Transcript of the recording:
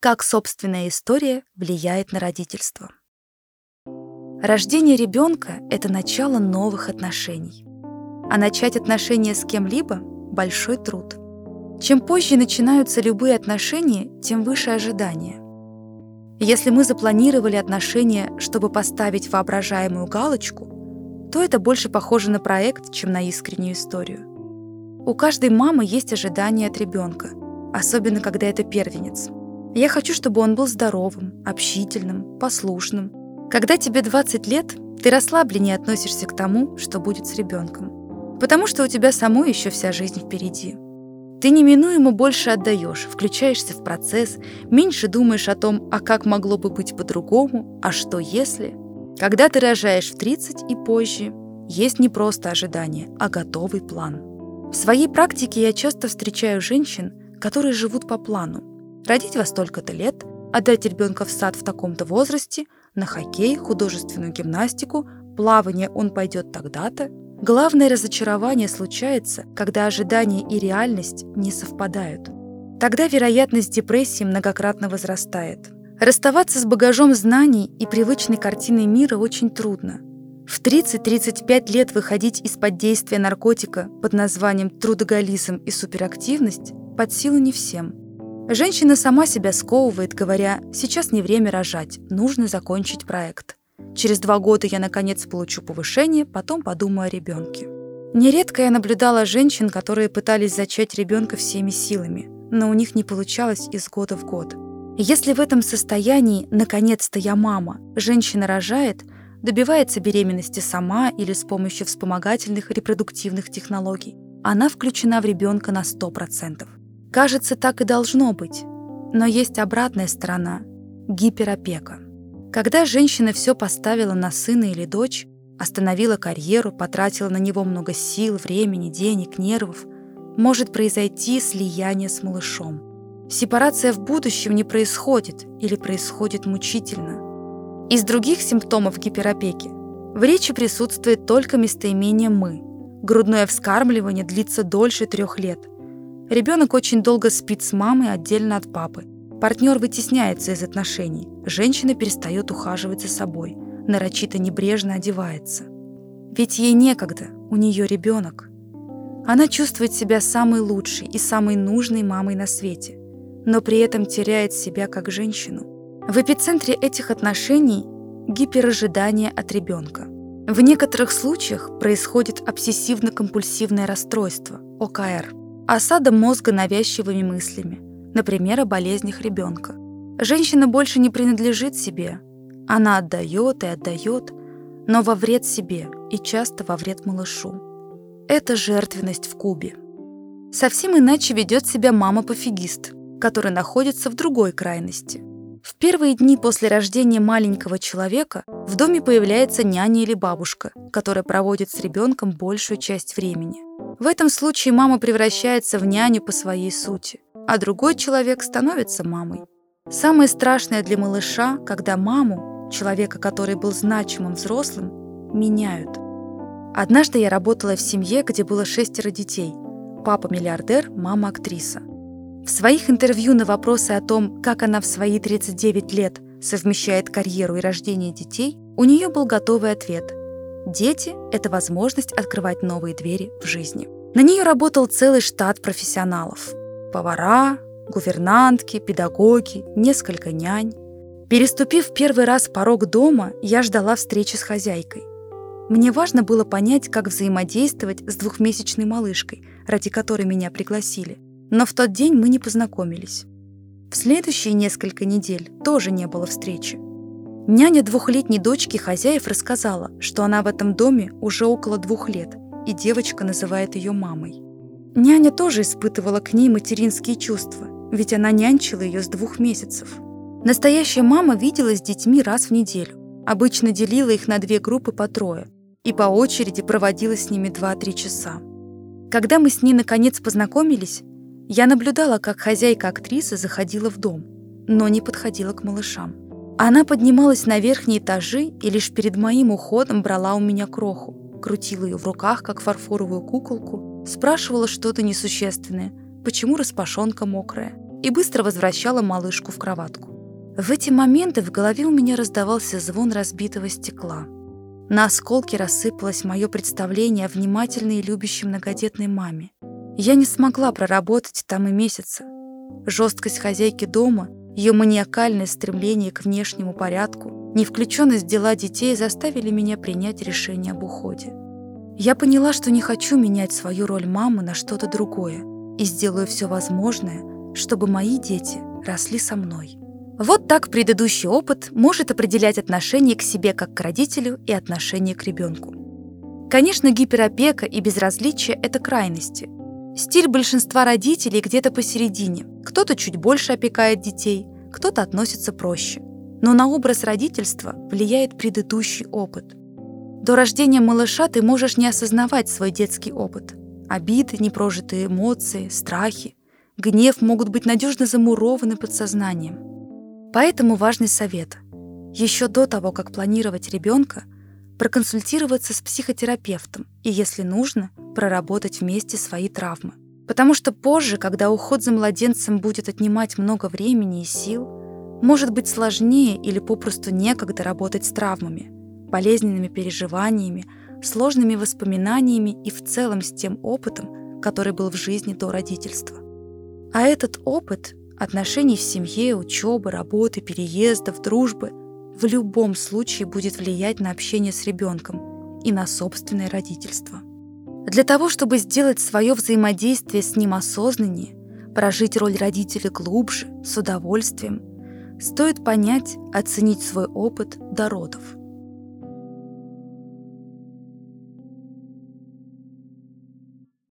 Как собственная история влияет на родительство. Рождение ребенка — это начало новых отношений. А начать отношения с кем-либо — большой труд. Чем позже начинаются любые отношения, тем выше ожидания. Если мы запланировали отношения, чтобы поставить воображаемую галочку, то это больше похоже на проект, чем на искреннюю историю. У каждой мамы есть ожидания от ребенка, особенно когда это первенец. Я хочу, чтобы он был здоровым, общительным, послушным, когда тебе 20 лет, ты расслабленнее относишься к тому, что будет с ребенком. Потому что у тебя самой еще вся жизнь впереди. Ты неминуемо больше отдаешь, включаешься в процесс, меньше думаешь о том, а как могло бы быть по-другому, а что если. Когда ты рожаешь в 30 и позже, есть не просто ожидание, а готовый план. В своей практике я часто встречаю женщин, которые живут по плану. Родить во столько-то лет, отдать ребенка в сад в таком-то возрасте – на хоккей, художественную гимнастику, плавание он пойдет тогда-то. Главное разочарование случается, когда ожидания и реальность не совпадают. Тогда вероятность депрессии многократно возрастает. Расставаться с багажом знаний и привычной картиной мира очень трудно. В 30-35 лет выходить из-под действия наркотика под названием трудоголизм и суперактивность под силу не всем – Женщина сама себя сковывает, говоря, сейчас не время рожать, нужно закончить проект. Через два года я наконец получу повышение, потом подумаю о ребенке. Нередко я наблюдала женщин, которые пытались зачать ребенка всеми силами, но у них не получалось из года в год. Если в этом состоянии «наконец-то я мама» женщина рожает, добивается беременности сама или с помощью вспомогательных репродуктивных технологий, она включена в ребенка на 100%. Кажется, так и должно быть. Но есть обратная сторона – гиперопека. Когда женщина все поставила на сына или дочь, остановила карьеру, потратила на него много сил, времени, денег, нервов, может произойти слияние с малышом. Сепарация в будущем не происходит или происходит мучительно. Из других симптомов гиперопеки в речи присутствует только местоимение «мы». Грудное вскармливание длится дольше трех лет – Ребенок очень долго спит с мамой отдельно от папы. Партнер вытесняется из отношений. Женщина перестает ухаживать за собой. Нарочито небрежно одевается. Ведь ей некогда, у нее ребенок. Она чувствует себя самой лучшей и самой нужной мамой на свете, но при этом теряет себя как женщину. В эпицентре этих отношений гиперожидание от ребенка. В некоторых случаях происходит обсессивно-компульсивное расстройство, ОКР – осада мозга навязчивыми мыслями, например, о болезнях ребенка. Женщина больше не принадлежит себе. Она отдает и отдает, но во вред себе и часто во вред малышу. Это жертвенность в кубе. Совсем иначе ведет себя мама-пофигист, которая находится в другой крайности. В первые дни после рождения маленького человека в доме появляется няня или бабушка, которая проводит с ребенком большую часть времени. В этом случае мама превращается в няню по своей сути, а другой человек становится мамой. Самое страшное для малыша, когда маму, человека, который был значимым взрослым, меняют. Однажды я работала в семье, где было шестеро детей. Папа миллиардер, мама актриса. В своих интервью на вопросы о том, как она в свои 39 лет совмещает карьеру и рождение детей, у нее был готовый ответ. Дети — это возможность открывать новые двери в жизни. На нее работал целый штат профессионалов. Повара, гувернантки, педагоги, несколько нянь. Переступив первый раз порог дома, я ждала встречи с хозяйкой. Мне важно было понять, как взаимодействовать с двухмесячной малышкой, ради которой меня пригласили. Но в тот день мы не познакомились. В следующие несколько недель тоже не было встречи. Няня двухлетней дочки хозяев рассказала, что она в этом доме уже около двух лет, и девочка называет ее мамой. Няня тоже испытывала к ней материнские чувства, ведь она нянчила ее с двух месяцев. Настоящая мама виделась с детьми раз в неделю, обычно делила их на две группы по трое и по очереди проводила с ними 2-3 часа. Когда мы с ней наконец познакомились, я наблюдала, как хозяйка актрисы заходила в дом, но не подходила к малышам. Она поднималась на верхние этажи и лишь перед моим уходом брала у меня кроху, крутила ее в руках, как фарфоровую куколку, спрашивала что-то несущественное, почему распашонка мокрая. и быстро возвращала малышку в кроватку. В эти моменты в голове у меня раздавался звон разбитого стекла. На осколки рассыпалось мое представление о внимательной и любящей многодетной маме. Я не смогла проработать там и месяца. Жесткость хозяйки дома, ее маниакальное стремление к внешнему порядку, невключенность в дела детей заставили меня принять решение об уходе. Я поняла, что не хочу менять свою роль мамы на что-то другое и сделаю все возможное, чтобы мои дети росли со мной. Вот так предыдущий опыт может определять отношение к себе как к родителю и отношение к ребенку. Конечно, гиперопека и безразличие – это крайности. Стиль большинства родителей где-то посередине. Кто-то чуть больше опекает детей, кто-то относится проще. Но на образ родительства влияет предыдущий опыт. До рождения малыша ты можешь не осознавать свой детский опыт. Обиды, непрожитые эмоции, страхи, гнев могут быть надежно замурованы подсознанием. Поэтому важный совет. Еще до того, как планировать ребенка, проконсультироваться с психотерапевтом и, если нужно, проработать вместе свои травмы. Потому что позже, когда уход за младенцем будет отнимать много времени и сил, может быть сложнее или попросту некогда работать с травмами, болезненными переживаниями, сложными воспоминаниями и в целом с тем опытом, который был в жизни до родительства. А этот опыт отношений в семье, учебы, работы, переездов, дружбы в любом случае будет влиять на общение с ребенком и на собственное родительство. Для того, чтобы сделать свое взаимодействие с ним осознаннее, прожить роль родителя глубже, с удовольствием, стоит понять, оценить свой опыт до родов –